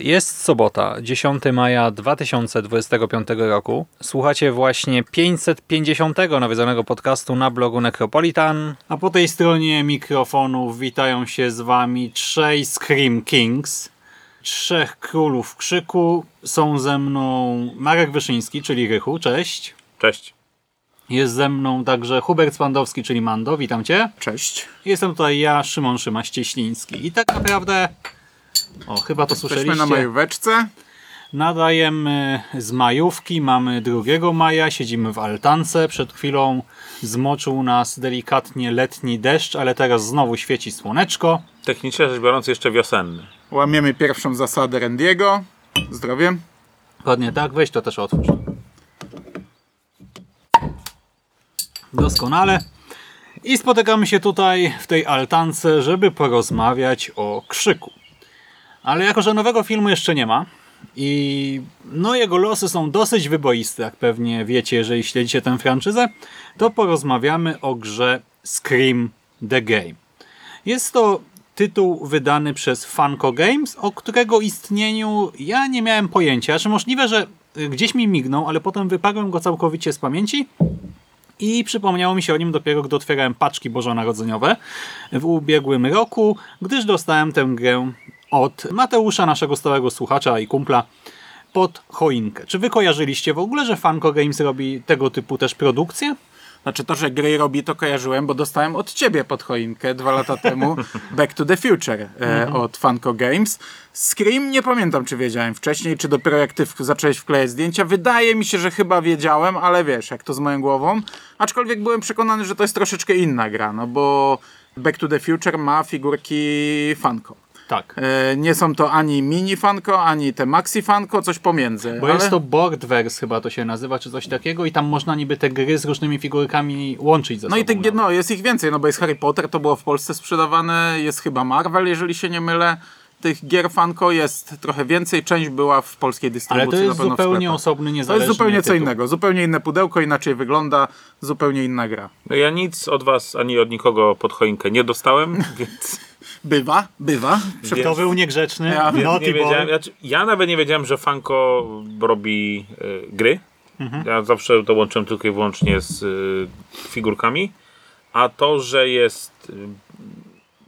Jest sobota, 10 maja 2025 roku. Słuchacie właśnie 550 nawiedzonego podcastu na blogu Necropolitan. A po tej stronie mikrofonów witają się z wami trzej Scream Kings. Trzech królów krzyku. Są ze mną Marek Wyszyński, czyli Rychu. Cześć. Cześć. Jest ze mną także Hubert Spandowski, czyli Mando. Witam cię. Cześć. Jestem tutaj ja, Szymon Szymaś-Cieśliński. I tak naprawdę... O, chyba to Jesteśmy słyszeliście. na majóweczce. Nadajemy z majówki, mamy 2 maja, siedzimy w altance. Przed chwilą zmoczył nas delikatnie letni deszcz, ale teraz znowu świeci słoneczko. Technicznie rzecz biorąc jeszcze wiosenny. Łamiemy pierwszą zasadę Randiego. Zdrowie. Dokładnie tak, weź to też otwórz. Doskonale. I spotykamy się tutaj w tej altance, żeby porozmawiać o krzyku. Ale jako, że nowego filmu jeszcze nie ma i no jego losy są dosyć wyboiste, jak pewnie wiecie, jeżeli śledzicie tę franczyzę, to porozmawiamy o grze Scream The Game. Jest to tytuł wydany przez Funko Games, o którego istnieniu ja nie miałem pojęcia. Czy możliwe, że y, gdzieś mi mignął, ale potem wyparłem go całkowicie z pamięci i przypomniało mi się o nim dopiero, gdy otwierałem paczki bożonarodzeniowe w ubiegłym roku, gdyż dostałem tę grę od Mateusza, naszego stałego słuchacza i kumpla, pod choinkę. Czy wy kojarzyliście w ogóle, że Funko Games robi tego typu też produkcje? Znaczy to, że gry robi, to kojarzyłem, bo dostałem od ciebie pod choinkę dwa lata temu Back to the Future e, od Funko Games. Scream nie pamiętam, czy wiedziałem wcześniej, czy dopiero jak ty w, zacząłeś wklejać zdjęcia. Wydaje mi się, że chyba wiedziałem, ale wiesz, jak to z moją głową. Aczkolwiek byłem przekonany, że to jest troszeczkę inna gra, no bo Back to the Future ma figurki Funko. Tak. E, nie są to ani mini Funko, ani te maxi Funko, coś pomiędzy. Bo ale... jest to Boardverse chyba to się nazywa, czy coś takiego i tam można niby te gry z różnymi figurkami łączyć ze No sobą. i tych, nawet. no, jest ich więcej, no bo jest Harry Potter, to było w Polsce sprzedawane, jest chyba Marvel, jeżeli się nie mylę. Tych gier Funko jest trochę więcej, część była w polskiej dystrybucji. Ale to jest na pewno w zupełnie osobny, To niezależny jest zupełnie co tytuł. innego, zupełnie inne pudełko, inaczej wygląda, zupełnie inna gra. No ja nic od was ani od nikogo pod choinkę nie dostałem, więc Bywa, bywa. To był niegrzeczny, Ja nie wiedziałem. Znaczy, ja nawet nie wiedziałem, że Funko robi y, gry. Mhm. Ja zawsze to łączyłem tylko i wyłącznie z y, figurkami. A to, że jest y,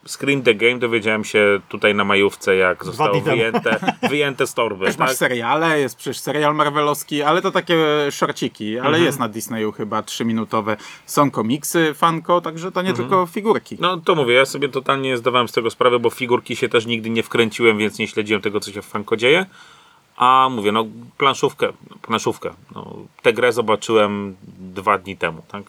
Scream the Game, dowiedziałem się tutaj na majówce, jak zostało wyjęte, wyjęte z torby. Też masz Tak? seriale, jest przecież serial marvelowski, ale to takie szorciki, ale Mhm. jest na Disneyu chyba trzyminutowe. Są komiksy Funko, także to nie Mhm. tylko figurki. No to mówię, ja sobie totalnie nie zdawałem z tego sprawy, bo figurki się też nigdy nie wkręciłem, więc nie śledziłem tego, co się w Funko dzieje. A mówię, no planszówkę, planszówkę. No, tę grę zobaczyłem dwa dni temu, tak?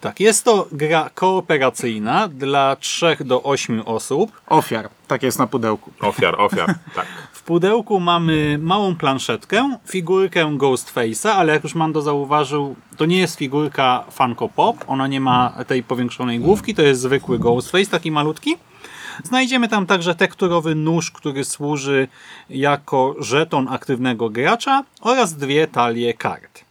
Tak, jest to gra kooperacyjna dla 3 do 8 osób. Ofiar, tak jest na pudełku. Ofiar, ofiar, tak. W pudełku mamy małą planszetkę, figurkę Ghostface'a, ale jak już Mando zauważył, to nie jest figurka Funko Pop, ona nie ma tej powiększonej główki, to jest zwykły Ghostface, taki malutki. Znajdziemy tam także tekturowy nóż, który służy jako żeton aktywnego gracza oraz dwie talie kart.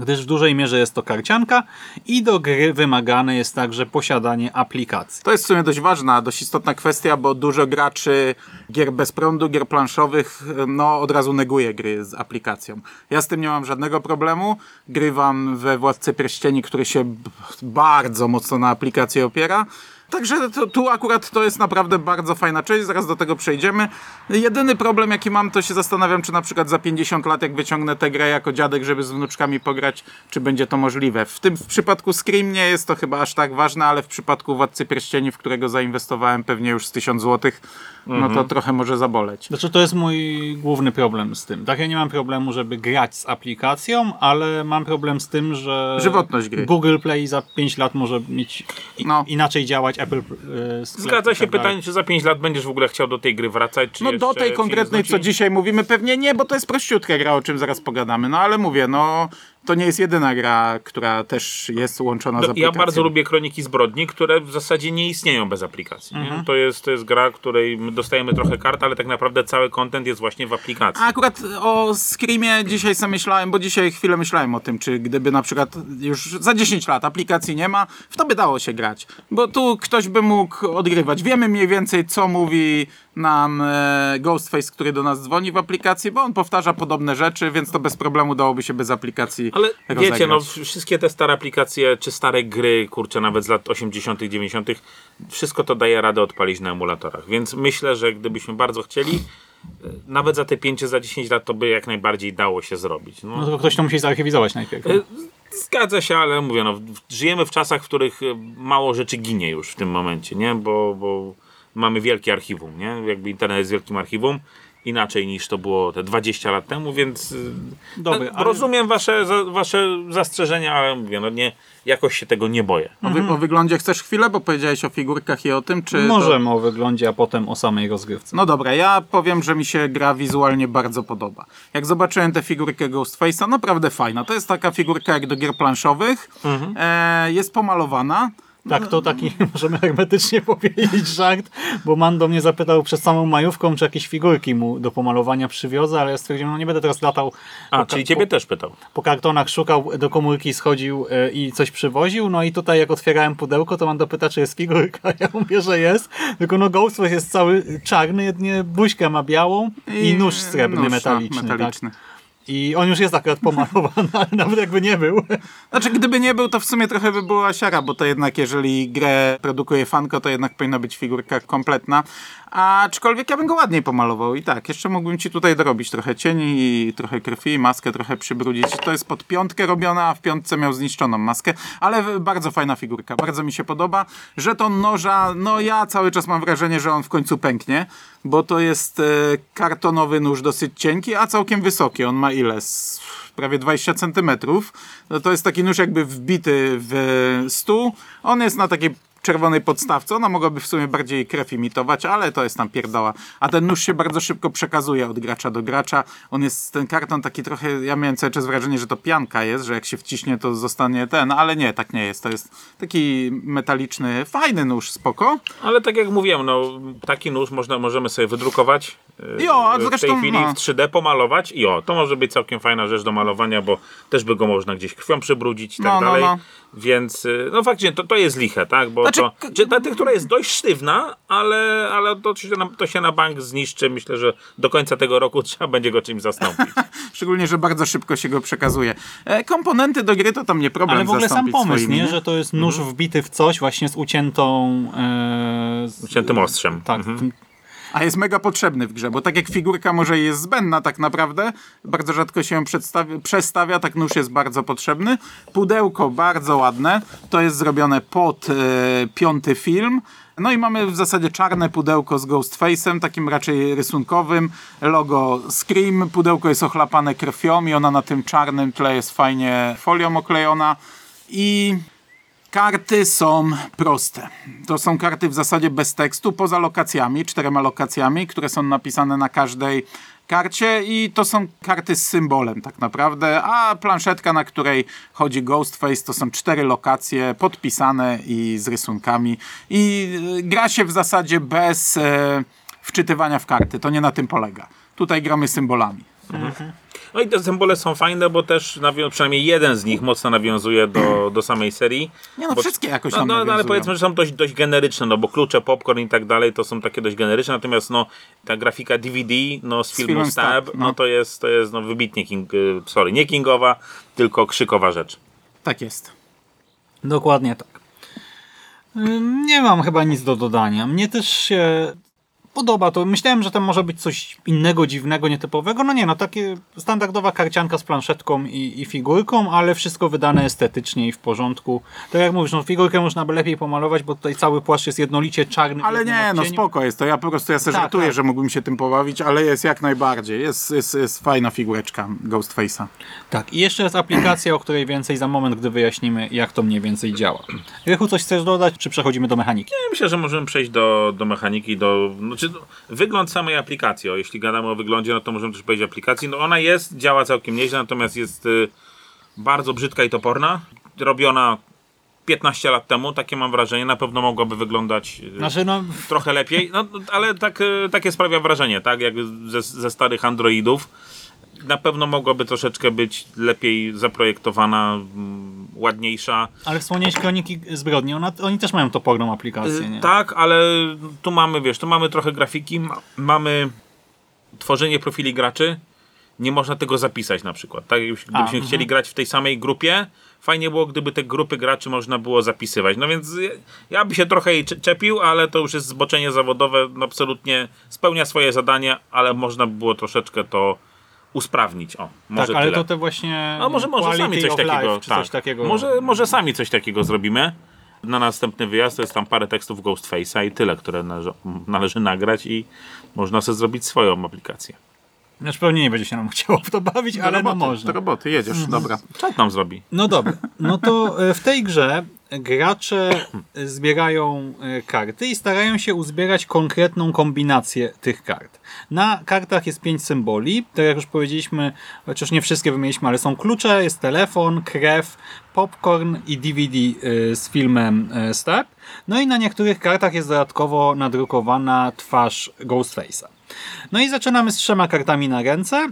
Gdyż w dużej mierze jest to karcianka i do gry wymagane jest także posiadanie aplikacji. To jest w sumie dość ważna, dość istotna kwestia, bo dużo graczy gier bez prądu, gier planszowych, no od razu neguje gry z aplikacją. Ja z tym nie mam żadnego problemu. Grywam we Władcy Pierścieni, który się bardzo mocno na aplikację opiera. Także to, tu akurat to jest naprawdę bardzo fajna część, zaraz do tego przejdziemy. Jedyny problem jaki mam, to się zastanawiam, czy na przykład za 50 lat, jak wyciągnę tę grę jako dziadek, żeby z wnuczkami pograć, czy będzie to możliwe. W tym w przypadku Scream nie jest to chyba aż tak ważne, ale w przypadku Władcy Pierścieni, w którego zainwestowałem pewnie już z 1000 zł, no to trochę może zaboleć. Znaczy to jest mój główny problem z tym. Tak, ja nie mam problemu, żeby grać z aplikacją, ale mam problem z tym, że Żywotność gry. Google Play za 5 lat może mieć i, No. inaczej działać Apple e, sklep Zgadza się tak pytanie, czy za 5 lat będziesz w ogóle chciał do tej gry wracać, czy No do tej konkretnej, co dzisiaj mówimy, pewnie nie, bo to jest prościutka gra, o czym zaraz pogadamy. No ale mówię, no to nie jest jedyna gra, która też jest łączona z No, aplikacją. ja bardzo lubię Kroniki Zbrodni, które w zasadzie nie istnieją bez aplikacji. Mhm. To, jest, to jest gra, której my dostajemy trochę kart, ale tak naprawdę cały content jest właśnie w aplikacji. A akurat o Screamie dzisiaj sobie myślałem, bo dzisiaj chwilę myślałem o tym, czy gdyby na przykład już za 10 lat aplikacji nie ma, w to by dało się grać. Bo tu ktoś by mógł odgrywać. Wiemy mniej więcej, co mówi nam e, Ghostface, który do nas dzwoni w aplikacji, bo on powtarza podobne rzeczy, więc to bez problemu dałoby się bez aplikacji Ale wiecie, no wszystkie te stare aplikacje, czy stare gry, kurczę, nawet z lat 80., 90., wszystko to daje radę odpalić na emulatorach. Więc myślę, że gdybyśmy bardzo chcieli, e, nawet za te 5, za 10 lat to by jak najbardziej dało się zrobić. No No, tylko ktoś to musi zarchiwizować najpierw. e, zgadza się, ale mówię, no, żyjemy w czasach, w których e, mało rzeczy ginie już w tym momencie, nie? Bo, bo mamy wielkie archiwum, nie? Jakby internet jest wielkim archiwum. Inaczej niż to było te 20 lat temu, więc Dobry, no, ale- rozumiem wasze, za, wasze zastrzeżenia, ale mówię, no nie, jakoś się tego nie boję. O, wy, o wyglądzie chcesz chwilę, bo powiedziałeś o figurkach i o tym, czy... to- Możemy o wyglądzie, a potem o samej rozgrywce. No dobra, ja powiem, że mi się gra wizualnie bardzo podoba. Jak zobaczyłem tę figurkę Ghostface'a, naprawdę fajna. To jest taka figurka jak do gier planszowych. E, jest pomalowana. Tak, to taki możemy hermetycznie powiedzieć żart, bo Mando mnie zapytał przed samą majówką, czy jakieś figurki mu do pomalowania przywiozę, ale ja stwierdziłem, no nie będę teraz latał A, czyli ciebie też pytał. po kartonach, szukał, do komórki schodził e, i coś przywoził, no i tutaj jak otwierałem pudełko, to Mando pyta, czy jest figurka, ja mówię, że jest, tylko no Ghostface jest cały czarny, jedynie buźkę ma białą i, nóż srebrny, nóż, metaliczny. metaliczny. Tak? I on już jest akurat pomalowany, ale nawet jakby nie był. Znaczy, gdyby nie był, to w sumie trochę by była siara, bo to jednak, jeżeli grę produkuje fanko, to jednak powinna być figurka kompletna. Aczkolwiek ja bym go ładniej pomalował i tak, jeszcze mógłbym ci tutaj dorobić trochę cieni i trochę krwi, maskę trochę przybrudzić. To jest pod piątkę robiona, a w piątce miał zniszczoną maskę, ale bardzo fajna figurka, bardzo mi się podoba. Żeton noża, no ja cały czas mam wrażenie, że on w końcu pęknie, bo to jest e, kartonowy nóż dosyć cienki, a całkiem wysoki. On ma ile? Prawie 20 centymetrów. No to jest taki nóż jakby wbity w stół. On jest na takiej czerwonej podstawce. Ona mogłaby w sumie bardziej krew imitować, ale to jest tam pierdoła. A ten nóż się bardzo szybko przekazuje od gracza do gracza. On jest, ten karton taki trochę, ja miałem cały czas wrażenie, że to pianka jest, że jak się wciśnie, to zostanie ten, ale nie, tak nie jest. To jest taki metaliczny, fajny nóż, spoko. Ale tak jak mówiłem, no, taki nóż można, możemy sobie wydrukować Jo, a w tej chwili no. w 3D pomalować i o, to może być całkiem fajna rzecz do malowania, bo też by go można gdzieś krwią przybrudzić i tak No, no, dalej. no. Więc y, no faktycznie to, to jest liche, tak? Bo Znaczy, to, czy ta, która jest dość sztywna, ale, ale to, się na, to się na bank zniszczy. Myślę, że do końca tego roku trzeba będzie go czymś zastąpić. Szczególnie, że bardzo szybko się go przekazuje. E, komponenty do gry to tam nie problem Ale w ogóle sam pomysł, swoimi, nie? że to jest nóż wbity w coś właśnie z uciętą... E, z, Ciętym ostrzem. tak, tym- A jest mega potrzebny w grze, bo tak jak figurka może jest zbędna tak naprawdę, bardzo rzadko się ją przestawia, tak nóż jest bardzo potrzebny. Pudełko bardzo ładne, to jest zrobione pod e, piąty film. No i mamy w zasadzie czarne pudełko z Ghostface'em, takim raczej rysunkowym. Logo Scream, pudełko jest ochlapane krwią i ona na tym czarnym tle jest fajnie folią oklejona. I Karty są proste. To są karty w zasadzie bez tekstu, poza lokacjami, czterema lokacjami, które są napisane na każdej karcie i to są karty z symbolem tak naprawdę, a planszetka, na której chodzi Ghostface, to są cztery lokacje podpisane i z rysunkami i y, gra się w zasadzie bez e, wczytywania w karty. To nie na tym polega. Tutaj gramy symbolami. No i te symbole są fajne, bo też przynajmniej jeden z nich mocno nawiązuje do, do samej serii. Nie no, Bo- wszystkie jakoś no, tam no, no, ale powiedzmy, że są dość, dość generyczne, no bo klucze, popcorn i tak dalej to są takie dość generyczne, natomiast no ta grafika DVD no, z, filmu filmem Stab, no. no. to jest, to jest no, wybitnie, king, y, sorry, nie kingowa, tylko krzykowa rzecz. Tak jest. Dokładnie tak. Nie mam chyba nic do dodania. Mnie też się podoba to. Myślałem, że tam może być coś innego, dziwnego, nietypowego. No nie, no takie standardowa karcianka z planszetką i, i figurką, ale wszystko wydane estetycznie i w porządku. Tak jak mówisz, no figurkę można by lepiej pomalować, bo tutaj cały płaszcz jest jednolicie czarny. Ale nie, no spoko jest to. Ja po prostu ja sobie Tak, żartuję, tak. że mógłbym się tym pobawić, ale jest jak najbardziej. Jest, jest, jest fajna figureczka Ghostface'a. Tak, i jeszcze jest aplikacja, o której więcej za moment, gdy wyjaśnimy, jak to mniej więcej działa. Rychu, coś chcesz dodać, czy przechodzimy do mechaniki? Ja myślę, że możemy przejść do, do mechaniki, do, znaczy, do wygląd samej aplikacji. O, jeśli gadamy o wyglądzie, no to możemy też powiedzieć aplikacji. No ona jest, działa całkiem nieźle, natomiast jest y, bardzo brzydka i toporna. Robiona 15 lat temu, takie mam wrażenie. Na pewno mogłaby wyglądać y, Znaczy, no, trochę lepiej, no, ale tak, y, takie sprawia wrażenie, tak? Jak ze, ze starych Androidów. Na pewno mogłaby troszeczkę być lepiej zaprojektowana, mm, ładniejsza. ale wspomniałeś Kroniki Zbrodni, ona, oni też mają toporną aplikację, Y, nie? Tak, ale tu mamy, wiesz, tu mamy trochę grafiki, ma, mamy tworzenie profili graczy. Nie można tego zapisać na przykład. Tak, Gdybyśmy A, chcieli mhm. grać w tej samej grupie, fajnie było, gdyby te grupy graczy można było zapisywać. No więc ja, ja by się trochę jej cze- czepił, ale to już jest zboczenie zawodowe, no absolutnie spełnia swoje zadanie, ale można by było troszeczkę to usprawnić. O, może tak, ale tyle. to te właśnie. A może, może sami coś takiego, life, tak. coś takiego. Może, może sami coś takiego zrobimy. Na następny wyjazd to jest tam parę tekstów Ghostface'a i tyle, które należy, należy nagrać i można sobie zrobić swoją aplikację. Znaczy pewnie nie będzie się nam chciało w to bawić, Do ale no roboty, można. Do roboty, jedziesz, dobra. Czat nam zrobi. No dobra, no to e, w tej grze gracze zbierają e, karty i starają się uzbierać konkretną kombinację tych kart. Na kartach jest pięć symboli, tak jak już powiedzieliśmy, chociaż nie wszystkie wymieniliśmy, ale są klucze, jest telefon, krew, popcorn i DVD e, z filmem e, Step. No i na niektórych kartach jest dodatkowo nadrukowana twarz Ghostface'a. No i zaczynamy z trzema kartami na ręce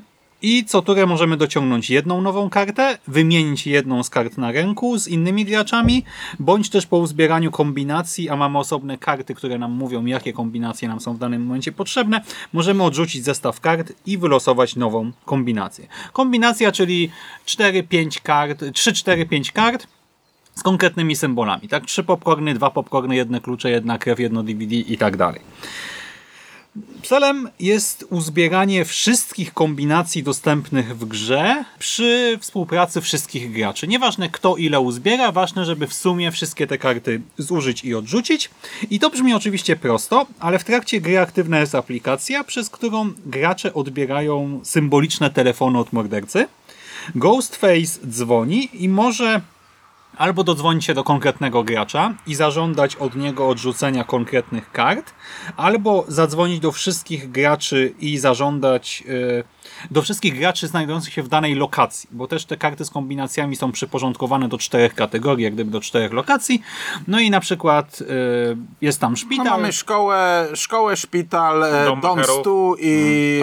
i co turę możemy dociągnąć jedną nową kartę, wymienić jedną z kart na ręku z innymi graczami, bądź też po uzbieraniu kombinacji, a mamy osobne karty, które nam mówią, jakie kombinacje nam są w danym momencie potrzebne, możemy odrzucić zestaw kart i wylosować nową kombinację. Kombinacja, czyli 4-5 kart, 3-4-5 kart, z konkretnymi symbolami, tak? Trzy popcorny, dwa popcorny, jedne klucze, jedna krew, jedno DVD i tak dalej. Celem jest uzbieranie wszystkich kombinacji dostępnych w grze przy współpracy wszystkich graczy. Nieważne kto ile uzbiera, ważne, żeby w sumie wszystkie te karty zużyć i odrzucić. I to brzmi oczywiście prosto, ale w trakcie gry aktywna jest aplikacja, przez którą gracze odbierają symboliczne telefony od mordercy. Ghostface dzwoni i może albo dodzwonić się do konkretnego gracza i zażądać od niego odrzucenia konkretnych kart, albo zadzwonić do wszystkich graczy i zażądać e, do wszystkich graczy znajdujących się w danej lokacji, bo też te karty z kombinacjami są przyporządkowane do czterech kategorii, jak gdyby do czterech lokacji. No i na przykład e, jest tam No szpital. mamy szkołę, szkołę szpital, e, Dom dom stu i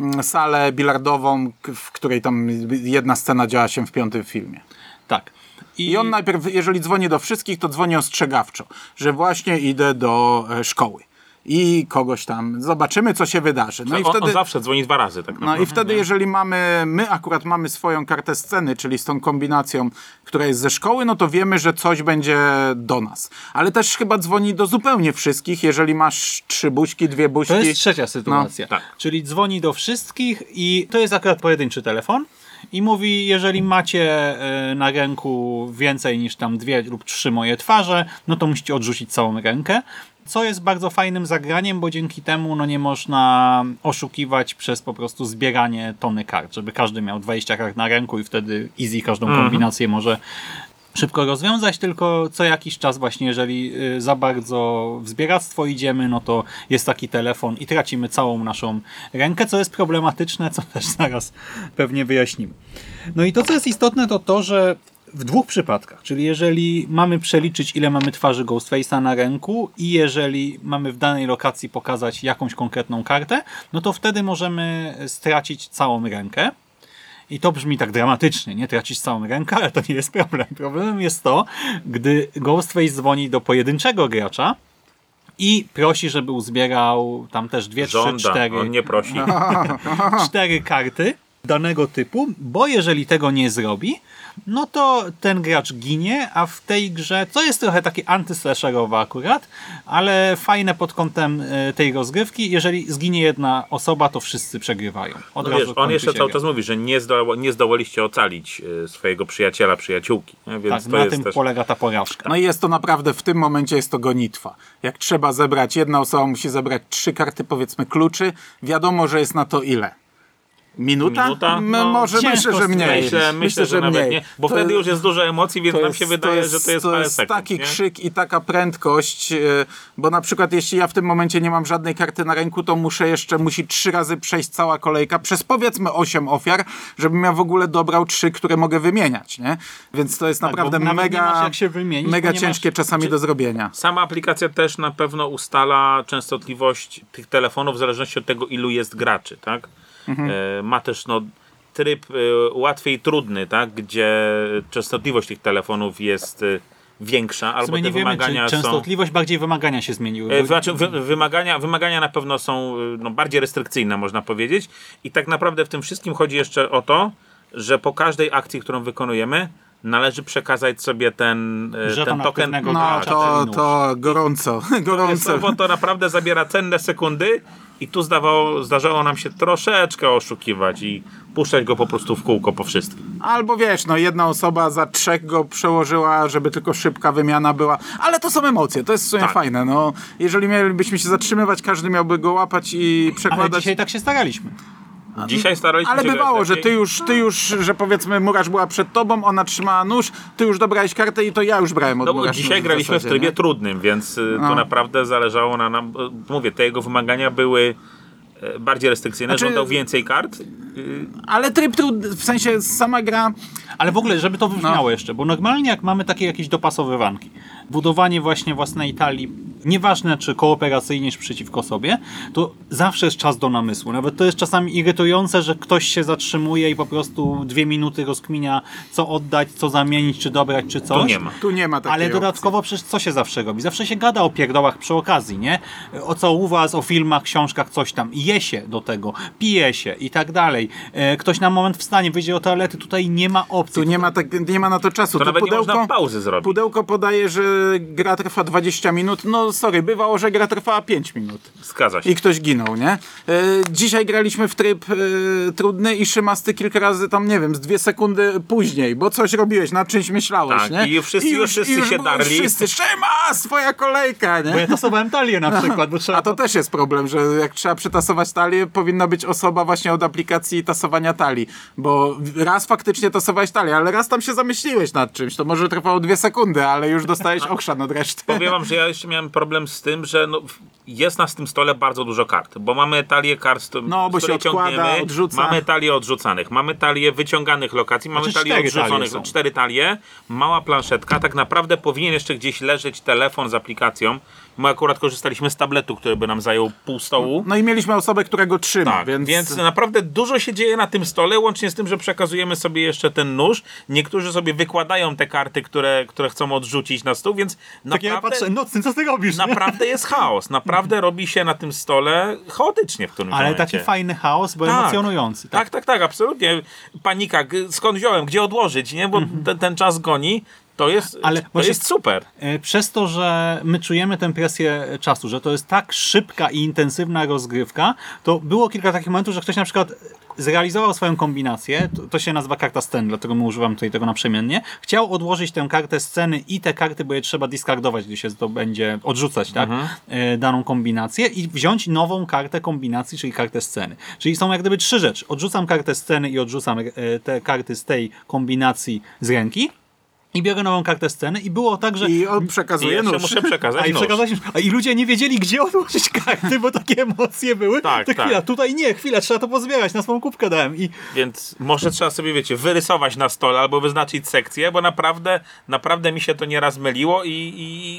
mm, salę bilardową, w której tam jedna scena działa się w piątym filmie. Tak. I on najpierw, jeżeli dzwoni do wszystkich, to dzwoni ostrzegawczo, że właśnie idę do e, szkoły. I kogoś tam, zobaczymy co się wydarzy. No i wtedy... on zawsze dzwoni dwa razy. Tak No naprawdę, i wtedy, nie? jeżeli mamy, my akurat mamy swoją kartę sceny, czyli z tą kombinacją, która jest ze szkoły, no to wiemy, że coś będzie do nas. Ale też chyba dzwoni do zupełnie wszystkich, jeżeli masz trzy buźki, dwie buźki. To jest trzecia sytuacja. tak. Czyli dzwoni do wszystkich i to jest akurat pojedynczy telefon i mówi, jeżeli macie e, na ręku więcej niż tam dwie lub trzy moje twarze, no to musicie odrzucić całą rękę. Co jest bardzo fajnym zagraniem, bo dzięki temu no nie można oszukiwać przez po prostu zbieranie tony kart, żeby każdy miał 20 kart na ręku i wtedy easy każdą kombinację może szybko rozwiązać, tylko co jakiś czas właśnie, jeżeli y, za bardzo w zbieractwo idziemy, no to jest taki telefon i tracimy całą naszą rękę, co jest problematyczne, co też zaraz pewnie wyjaśnimy. No i to, co jest istotne, to to, że w dwóch przypadkach, czyli jeżeli mamy przeliczyć, ile mamy twarzy Ghostface'a na ręku i jeżeli mamy w danej lokacji pokazać jakąś konkretną kartę, no to wtedy możemy stracić całą rękę. I to brzmi tak dramatycznie, nie tracić całą rękę, ale to nie jest problem. Problemem jest to, gdy Ghostface dzwoni do pojedynczego gracza i prosi, żeby uzbierał tam też dwie, trzy, Żąda, cztery, on nie prosi. cztery karty danego typu, bo jeżeli tego nie zrobi, no to ten gracz ginie, a w tej grze, co jest trochę takie antyslasherowe akurat, ale fajne pod kątem e, tej rozgrywki, jeżeli zginie jedna osoba, to wszyscy przegrywają. Od No razu wiesz, on jeszcze cały czas mówi, że nie, zdoła, nie zdołaliście ocalić e, swojego przyjaciela, przyjaciółki. nie? Więc Tak, to na jest tym też... polega ta porażka. No i jest to naprawdę, w tym momencie jest to gonitwa. Jak trzeba zebrać, jedna osoba musi zebrać trzy karty, powiedzmy, kluczy, wiadomo, że jest na to ile? Minuta? Minuta? No, może myślę, że mniej. Myślę, myślę, że, nawet nie. Bo To- wtedy już jest dużo emocji, więc nam jest- się wydaje, to że to jest to jest sekund. taki nie? krzyk i taka prędkość, e, bo na przykład jeśli ja w tym momencie nie mam żadnej karty na ręku, to muszę jeszcze, musi trzy razy przejść cała kolejka przez powiedzmy osiem ofiar, żebym ja w ogóle dobrał trzy, które mogę wymieniać, nie? Więc to jest Tak, naprawdę mega, wymienić, mega ciężkie masz- czasami do zrobienia. Sama aplikacja też na pewno ustala częstotliwość tych telefonów w zależności od tego, ilu jest graczy, tak? Mhm. E, ma też no, tryb e, łatwy i trudny, tak? Gdzie częstotliwość tych telefonów jest e, większa, albo te nie wiemy, wymagania czy są... częstotliwość, bardziej wymagania się zmieniły. Bo- Znaczy, wy, wymagania, wymagania na pewno są no, bardziej restrykcyjne, można powiedzieć. I tak naprawdę w tym wszystkim chodzi jeszcze o to, że po każdej akcji, którą wykonujemy, należy przekazać sobie ten, e, Żeton ten token. No gracza, to, to gorąco, gorąco. Bo to naprawdę zabiera cenne sekundy i tu zdawało, zdarzało nam się troszeczkę oszukiwać i puszczać go po prostu w kółko po wszystkim. Albo wiesz, no jedna osoba za trzech go przełożyła, żeby tylko szybka wymiana była. Ale to są emocje, to jest w sumie Tak. fajne. No, jeżeli mielibyśmy się zatrzymywać, każdy miałby go łapać i Ale przekładać. dzisiaj tak się staraliśmy. Dzisiaj staraliśmy Ale się grać bywało, że ty już, ty już, że powiedzmy murarz była przed tobą, ona trzymała nóż, ty już dobrałeś kartę i to ja już brałem od No bo murarz dzisiaj graliśmy w zasadzie, trybie nie? trudnym, więc y, No. tu naprawdę zależało na nam. y, Mówię, te jego wymagania były y, bardziej restrykcyjne, Znaczy- żądał więcej kart. Ale tryb trudny, w sensie sama gra, Ale w ogóle, żeby to No. wybrzmiało jeszcze, bo normalnie jak mamy takie jakieś dopasowywanki, budowanie właśnie własnej talii, nieważne czy kooperacyjnie, czy przeciwko sobie, to zawsze jest czas do namysłu. Nawet to jest czasami irytujące, że ktoś się zatrzymuje i po prostu dwie minuty rozkminia, co oddać, co zamienić, czy dobrać, czy coś. Tu nie ma. tu nie ma takiej Ale opcji. dodatkowo przecież co się zawsze robi? Zawsze się gada o pierdołach przy okazji, nie? O co u was, o filmach, książkach, coś tam. Je się do tego, pije się i tak dalej. E, Ktoś na moment wstanie, wyjdzie do toalety, tutaj nie ma opcji. Tu nie ma, tak, nie ma na to czasu. To Tu nawet nie można pauzy zrobić. Pudełko podaje, że gra trwa 20 minut. No sorry, bywało, że gra trwała 5 minut. Zgadza się. I ktoś ginął, nie? E, dzisiaj graliśmy w tryb e, trudny i Szymasty kilka razy tam, nie wiem, z dwie sekundy później, bo coś robiłeś, nad czymś myślałeś, Tak, nie? i już wszyscy- już wszyscy się było- darli. Wszyscy, Szymas, twoja kolejka, nie? Bo ja tasowałem talię na przykład, bo trzeba... A to też jest problem, że jak trzeba przetasować talię, powinna być osoba właśnie od aplikacji tasowania talii. Bo raz faktycznie tasowałeś talię, ale raz tam się zamyśliłeś nad czymś. To może trwało dwie sekundy, ale już dostałeś ochrzan od reszty. Powiem wam, że ja jeszcze miałem problem z tym, że no, jest na tym stole bardzo dużo kart, bo mamy talię kart, z, No, bo z się odkłada, ciągniemy, odrzuca. mamy talię odrzucanych, mamy talię wyciąganych lokacji, mamy Znaczy talię talie odrzuconych, są. cztery talie, mała planszetka, tak naprawdę powinien jeszcze gdzieś leżeć telefon z aplikacją. My akurat korzystaliśmy z tabletu, który by nam zajął pół stołu. No i mieliśmy osobę, która go trzyma, Tak, więc... więc... naprawdę dużo się dzieje na tym stole, łącznie z tym, że przekazujemy sobie jeszcze ten nóż. Niektórzy sobie wykładają te karty, które, które chcą odrzucić na stół, więc Tak ja naprawdę, patrzę, nocny, co ty robisz? nie? naprawdę jest chaos. Naprawdę robi się na tym stole chaotycznie w którymś Ale momencie. taki fajny chaos, bo Tak. emocjonujący. Tak, tak, tak, absolutnie. Panika, skąd wziąłem, gdzie odłożyć, nie? Bo ten, ten czas goni. To jest, Mhm. Ale to właśnie- jest super. E, Przez to, że my czujemy tę presję czasu, że to jest tak szybka i intensywna rozgrywka, to było kilka takich momentów, że ktoś na przykład zrealizował swoją kombinację, to, to się nazywa karta scen, dlatego my używam tutaj tego naprzemiennie, chciał odłożyć tę kartę sceny i te karty, bo je trzeba diskardować, gdy się to będzie odrzucać, tak, e, daną kombinację i wziąć nową kartę kombinacji, czyli kartę sceny. Czyli są jak gdyby trzy rzeczy. Odrzucam kartę sceny i odrzucam e, te karty z tej kombinacji z ręki, i biorę nową kartę sceny i było tak, że I on I przekazuje jeszcze nóż. muszę przekazać a i, nóż. a i ludzie nie wiedzieli, gdzie odłożyć karty, bo takie emocje były. Tak, to tak. chwila, tutaj nie, chwila, trzeba to pozbierać, na swoją kubkę dałem. I Więc może trzeba sobie, wiecie, wyrysować na stole albo wyznaczyć sekcję, bo naprawdę, naprawdę mi się to nieraz myliło i,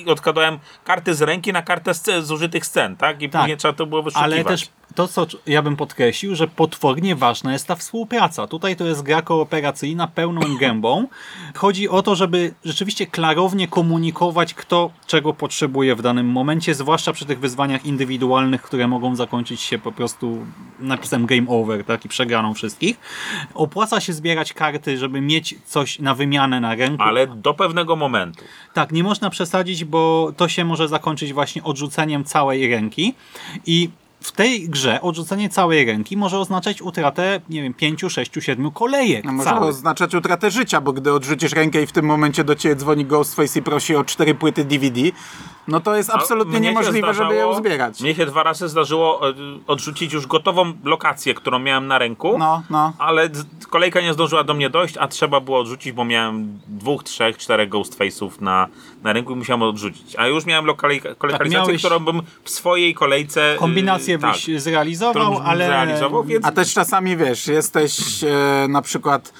i odkładałem karty z ręki na kartę sce- zużytych scen, tak? I Tak. później trzeba to było wyszukiwać. ale też to, co ja bym podkreślił, że potwornie ważna jest ta współpraca. Tutaj to jest gra kooperacyjna pełną gębą. Chodzi o to, żeby rzeczywiście klarownie komunikować, kto czego potrzebuje w danym momencie, zwłaszcza przy tych wyzwaniach indywidualnych, które mogą zakończyć się po prostu napisem game over, tak, i przegraną wszystkich. Opłaca się zbierać karty, żeby mieć coś na wymianę na ręku. Ale do pewnego momentu. Tak, nie można przesadzić, bo to się może zakończyć właśnie odrzuceniem całej ręki i w tej grze odrzucenie całej ręki może oznaczać utratę, nie wiem, pięciu, sześciu, siedmiu kolejek No może całych. oznaczać utratę życia, bo gdy odrzucisz rękę i w tym momencie do ciebie dzwoni Ghostface i prosi o cztery płyty DVD, no to jest absolutnie Mnie się niemożliwe, żeby je zdarzało- uzbierać. Mnie się dwa razy zdarzyło e, odrzucić już gotową lokację, którą miałem na ręku. No, no. Ale kolejka nie zdążyła do mnie dojść, a trzeba było odrzucić, bo miałem dwóch, trzech, czterech Ghostface'ów na, na ręku i musiałem odrzucić. A już miałem lokali- lokalizację, miałeś- którą bym w swojej kolejce... yy, Kombinację tak, byś zrealizował, ale zrealizował, więc A też czasami wiesz, jesteś e, na przykład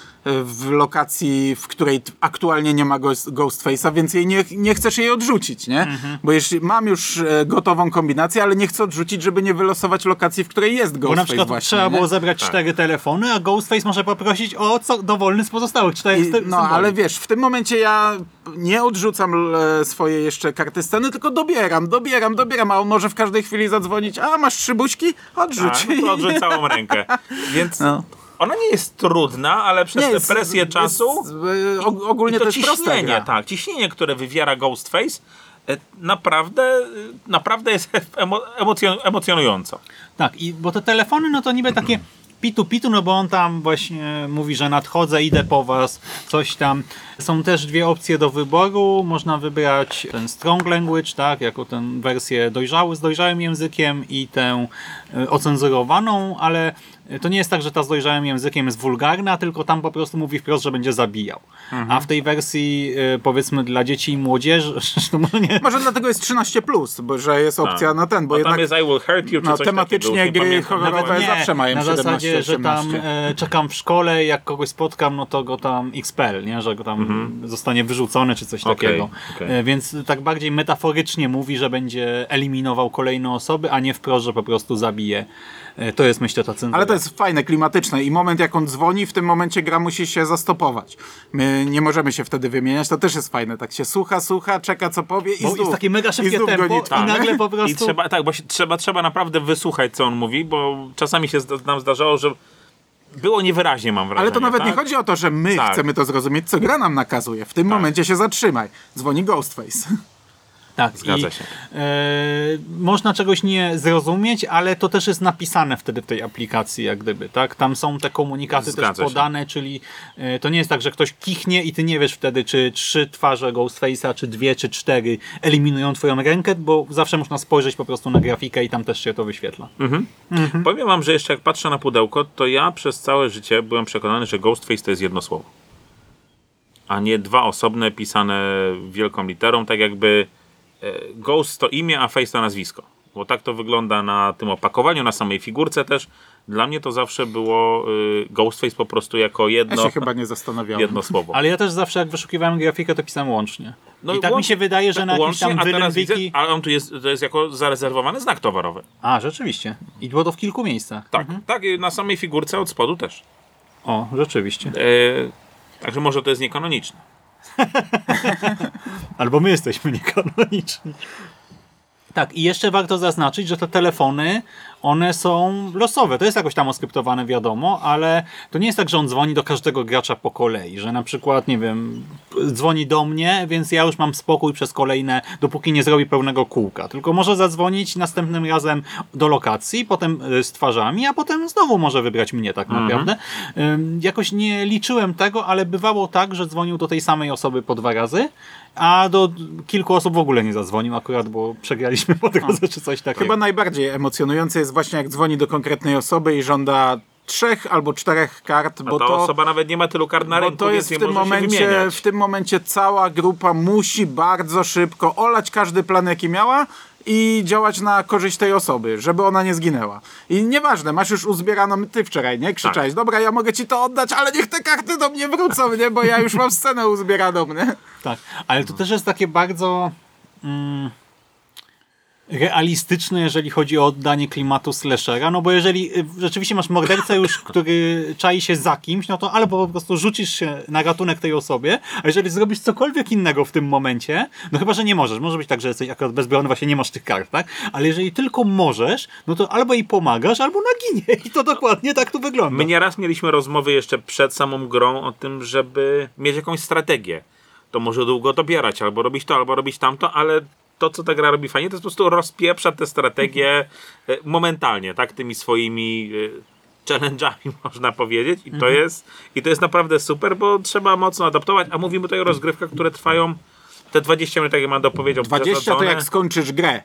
w lokacji, w której aktualnie nie ma ghost, Ghostface'a, więc jej nie, nie chcesz jej odrzucić, nie? Mhm. Bo jeśli mam już e, gotową kombinację, ale nie chcę odrzucić, żeby nie wylosować lokacji, w której jest bo Ghostface na przykład właśnie. trzeba nie? było zebrać Tak. cztery telefony, a Ghostface może poprosić o co dowolny z pozostałych czterech I, no, symboli. ale wiesz, w tym momencie ja nie odrzucam e, swoje jeszcze karty sceny, tylko dobieram, dobieram, dobieram, a on może w każdej chwili zadzwonić, a masz trzy buźki? Odrzuć. tak, no to odrzuć całą rękę. Więc No. Ona nie jest trudna, ale przez Nie, tę jest- presję jest, czasu... e, og- ogólnie I to, to, jest prosta ciśnienie, gra. tak, ciśnienie, które wywiera Ghostface, e, naprawdę, e, naprawdę jest emo, emocjon, emocjonująco. Tak, i bo te telefony, no to niby takie pitu-pitu, no bo on tam właśnie mówi, że nadchodzę, idę po was, coś tam. Są też dwie opcje do wyboru. Można wybrać ten strong language, tak, jako tę wersję dojrzały, z dojrzałym językiem i tę e, ocenzurowaną, ale to nie jest tak, że ta z dojrzałym językiem jest wulgarna, tylko tam po prostu mówi wprost, że będzie zabijał. A w tej wersji e, powiedzmy dla dzieci i młodzieży, to może nie, Może dlatego jest 13, bo że jest opcja na ten, bo Bo jednak tam jest I will hurt you, czy no, coś tematycznie gry horrorowe zawsze mają na 17, zasadzie, że tam 18. e, czekam w szkole jak kogoś spotkam, no to go tam expel, nie? że go tam zostanie wyrzucony czy coś Mhm. Takiego. okej. E, Więc tak bardziej metaforycznie mówi, że będzie eliminował kolejne osoby, a nie wprost, że po prostu zabije. E, To jest myślę ta cenzura. Ale to jest fajne, klimatyczne i moment jak on dzwoni, w tym momencie gra musi się zastopować. My nie możemy się wtedy wymieniać, to też jest fajne. Tak się słucha, słucha, czeka co powie i Bo znów. jest takie mega i szybkie znów tempo i nagle po prostu... I trzeba, tak, bo się, trzeba, trzeba naprawdę wysłuchać, co on mówi, bo czasami się nam zdarzało, że było niewyraźnie, mam wrażenie. Ale to nawet tak? nie chodzi o to, że my Tak. chcemy to zrozumieć, co gra nam nakazuje. W tym momencie się zatrzymaj. Dzwoni Ghostface. Tak, Zgadza i, się. E, można czegoś nie zrozumieć, ale to też jest napisane wtedy w tej aplikacji, jak gdyby, tak? Tam są te komunikaty Zgadza też się. podane, czyli e, to nie jest tak, że ktoś kichnie i ty nie wiesz wtedy, czy trzy twarze Ghostface'a, czy dwie, czy cztery eliminują twoją rękę, bo zawsze można spojrzeć po prostu na grafikę i tam też się to wyświetla. Powiem wam, że jeszcze jak patrzę na pudełko, to ja przez całe życie byłem przekonany, że Ghostface to jest jedno słowo. A nie dwa osobne pisane wielką literą, tak jakby Ghost to imię, a Face to nazwisko. Bo tak to wygląda na tym opakowaniu, na samej figurce też. Dla mnie to zawsze było y, Ghostface po prostu jako Ja jedno, się chyba nie zastanawiałem. jedno słowo. Ale ja też zawsze jak wyszukiwałem grafikę, to pisałem łącznie. No I tak mi łącznie- się wydaje, że na jakimś łącznie, tam a teraz widzę, wylęwiki... ale on tu jest, to jest jako zarezerwowany znak towarowy. A, rzeczywiście. I było to w kilku miejscach. Tak, tak, i na samej figurce od spodu też. O, rzeczywiście. E, także może to jest niekanoniczne. Albo my jesteśmy niekanoniczni. Tak, i jeszcze warto zaznaczyć, że te telefony, one są losowe. To jest jakoś tam oskryptowane, wiadomo, ale to nie jest tak, że on dzwoni do każdego gracza po kolei, że na przykład, nie wiem, dzwoni do mnie, więc ja już mam spokój przez kolejne, dopóki nie zrobi pełnego kółka. Tylko może zadzwonić następnym razem do lokacji, potem y, z twarzami, a potem znowu może wybrać mnie tak naprawdę. Ym, Jakoś nie liczyłem tego, ale bywało tak, że dzwonił do tej samej osoby po dwa razy, a do kilku osób w ogóle nie zadzwonił akurat, bo przegraliśmy po drodze czy coś takiego. Chyba najbardziej emocjonujące jest właśnie jak dzwoni do konkretnej osoby i żąda trzech albo czterech kart, A bo ta to, osoba nawet nie ma tylu kart na bo ręku, to jest więc w tym, momencie, wymieniać. w tym momencie cała grupa musi bardzo szybko olać każdy plan jaki miała i działać na korzyść tej osoby, żeby ona nie zginęła. I nieważne, masz już uzbieraną, ty wczoraj, nie? Krzyczałeś, Tak. dobra, ja mogę ci to oddać, ale niech te karty do mnie wrócą, nie? Bo ja już mam scenę uzbieraną, nie? Tak, ale to też jest takie bardzo... Mm, realistyczne, jeżeli chodzi o oddanie klimatu slashera, no bo jeżeli y, rzeczywiście masz mordercę już, który czai się za kimś, no to albo po prostu rzucisz się na ratunek tej osobie, a jeżeli zrobisz cokolwiek innego w tym momencie, no chyba, że nie możesz, może być tak, że jesteś akurat bezbronny, właśnie nie masz tych kart, tak? Ale jeżeli tylko możesz, no to albo jej pomagasz, albo naginie i to dokładnie tak tu wygląda. My nieraz mieliśmy rozmowy jeszcze przed samą grą o tym, żeby mieć jakąś strategię. To może długo dobierać, albo robić to, albo robić tamto, ale to, co ta gra robi fajnie, to jest po prostu rozpieprza tę strategię e, momentalnie, tak? Tymi swoimi e, challenge'ami, można powiedzieć. I to, jest, I to jest naprawdę super, bo trzeba mocno adaptować, a mówimy tutaj o rozgrywkach, które trwają te 20 minut, tak jak Mando powiedział. 20 to jak skończysz grę.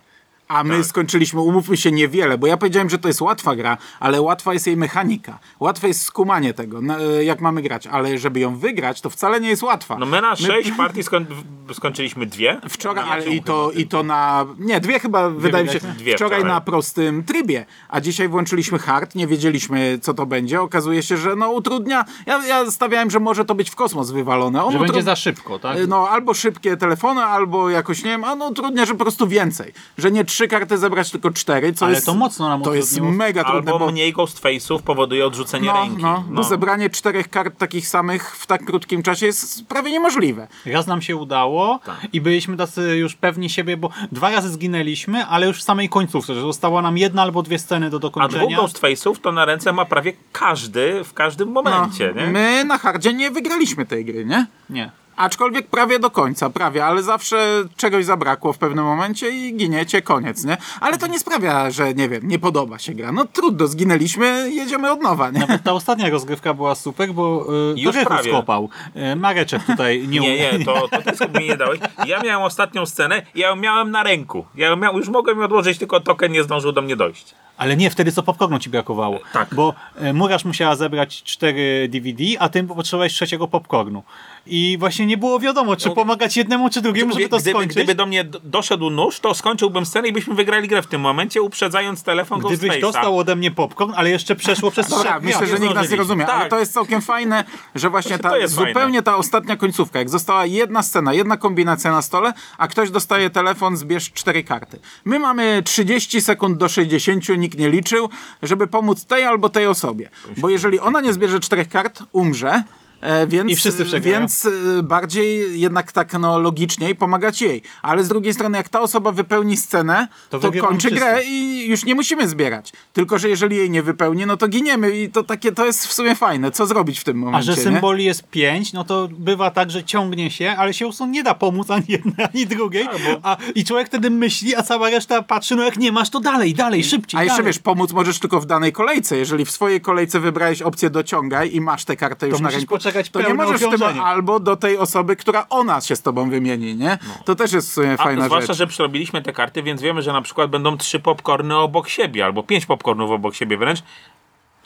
A my Tak. skończyliśmy, umówmy się, niewiele, bo ja powiedziałem, że to jest łatwa gra, ale łatwa jest jej mechanika. Łatwe jest skumanie tego, na- e, jak mamy grać, ale żeby ją wygrać, to wcale nie jest łatwa. No my na 6 partii skoń, skończyliśmy dwie. Wczoraj, ale i to, i to na. Nie, dwie chyba, wydaje mi się. Dwie wczoraj wczoraj. na prostym trybie, a dzisiaj włączyliśmy hard, nie wiedzieliśmy, co to będzie. Okazuje się, że no utrudnia. Ja, ja stawiałem, że może to być w kosmos wywalone. On Że będzie utrud- za szybko, tak? No, albo szybkie telefony, albo jakoś, nie wiem, a no utrudnia, że po prostu więcej. Że nie trzy karty zebrać, tylko cztery, co Ale jest... to mocno nam To jest mega trudne, Albo bo... mniej ghostface'ów powoduje odrzucenie No, ręki. no, bo zebranie czterech kart takich samych w tak krótkim czasie jest prawie niemożliwe. Raz nam się udało Tak. i byliśmy tacy już pewni siebie, bo dwa razy zginęliśmy, ale już w samej końcówce, że została nam jedna albo dwie sceny do A dwóch dokończenia. ghostface'ów to na ręce ma prawie każdy w każdym momencie, nie? No, My na hardzie nie wygraliśmy tej gry, nie? Nie. Aczkolwiek prawie do końca, prawie, ale zawsze czegoś zabrakło w pewnym momencie i giniecie, koniec, nie? Ale to nie sprawia, że nie wiem, nie podoba się gra. No trudno, zginęliśmy, jedziemy od nowa, nie? Nawet ta ostatnia rozgrywka była super, bo y, Już prawie. skopał. Y, Mareczek tutaj nie Nie, umie. nie, to, to ty sobie mi nie dałeś. Ja miałem ostatnią scenę, ja ją miałem na ręku. Ja ją miał, już mogłem ją odłożyć, tylko token nie zdążył do mnie dojść. Ale nie, wtedy co popcornu ci brakowało. Tak. Bo y, Murasz musiała zebrać cztery DVD, a ty potrzebowałeś trzeciego popcornu. I właśnie nie było wiadomo, czy No, pomagać jednemu, czy drugiemu, żeby to gdyby, skończyć. gdyby do mnie doszedł nóż, to skończyłbym scenę i byśmy wygrali grę w tym momencie, uprzedzając telefon Gdybyś Ghostface'a. dostał ode mnie popcorn, ale jeszcze przeszło przez Dobra, trzech myślę, że nikt nas nie rozumie, ale Tak. to jest całkiem fajne, że właśnie To ta, jest zupełnie fajne. ta ostatnia końcówka, jak została jedna scena, jedna kombinacja na stole, a ktoś dostaje telefon, zbierz cztery karty. My mamy 30 sekund do 60, nikt nie liczył, żeby pomóc tej albo tej osobie. Bo jeżeli ona nie zbierze czterech kart, umrze. E, więc, I wszyscy przegrają. Więc e, bardziej jednak tak no, logiczniej pomagać jej. Ale z drugiej strony, jak ta osoba wypełni scenę, To to, kończy wszyscy. grę i już nie musimy zbierać. Tylko, że jeżeli jej nie wypełni, no to giniemy i to takie, to jest w sumie fajne. Co zrobić w tym momencie, A że nie? symboli jest pięć, no to bywa tak, że ciągnie się, ale się usun nie da pomóc ani jednej, ani drugiej. A, I człowiek wtedy myśli, a cała reszta patrzy, no jak nie masz, to dalej, dalej, szybciej. A jeszcze dalej. wiesz, pomóc możesz tylko w danej kolejce. Jeżeli w swojej kolejce wybrałeś opcję dociągaj i masz tę kartę już na ręku, poczekać to nie możesz obciążenie. albo do tej osoby, która ona się z tobą wymieni, nie? To też jest A, fajna zwłaszcza, rzecz. że przerobiliśmy te karty, więc wiemy, że na przykład będą trzy popcorny obok siebie, albo pięć popcornów obok siebie wręcz.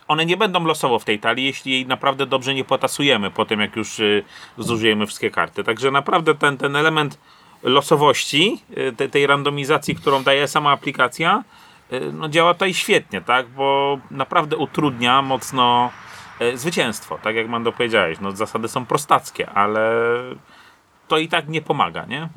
One nie będą losowo w tej talii, jeśli jej naprawdę dobrze nie potasujemy po tym, jak już y, zużyjemy wszystkie karty. Także naprawdę ten, ten element losowości, y, te, tej randomizacji, którą daje sama aplikacja, y, no działa tutaj świetnie, tak? Bo naprawdę utrudnia mocno zwycięstwo, tak jak Mando powiedziałeś. No, zasady są prostackie, ale to i tak nie pomaga, nie?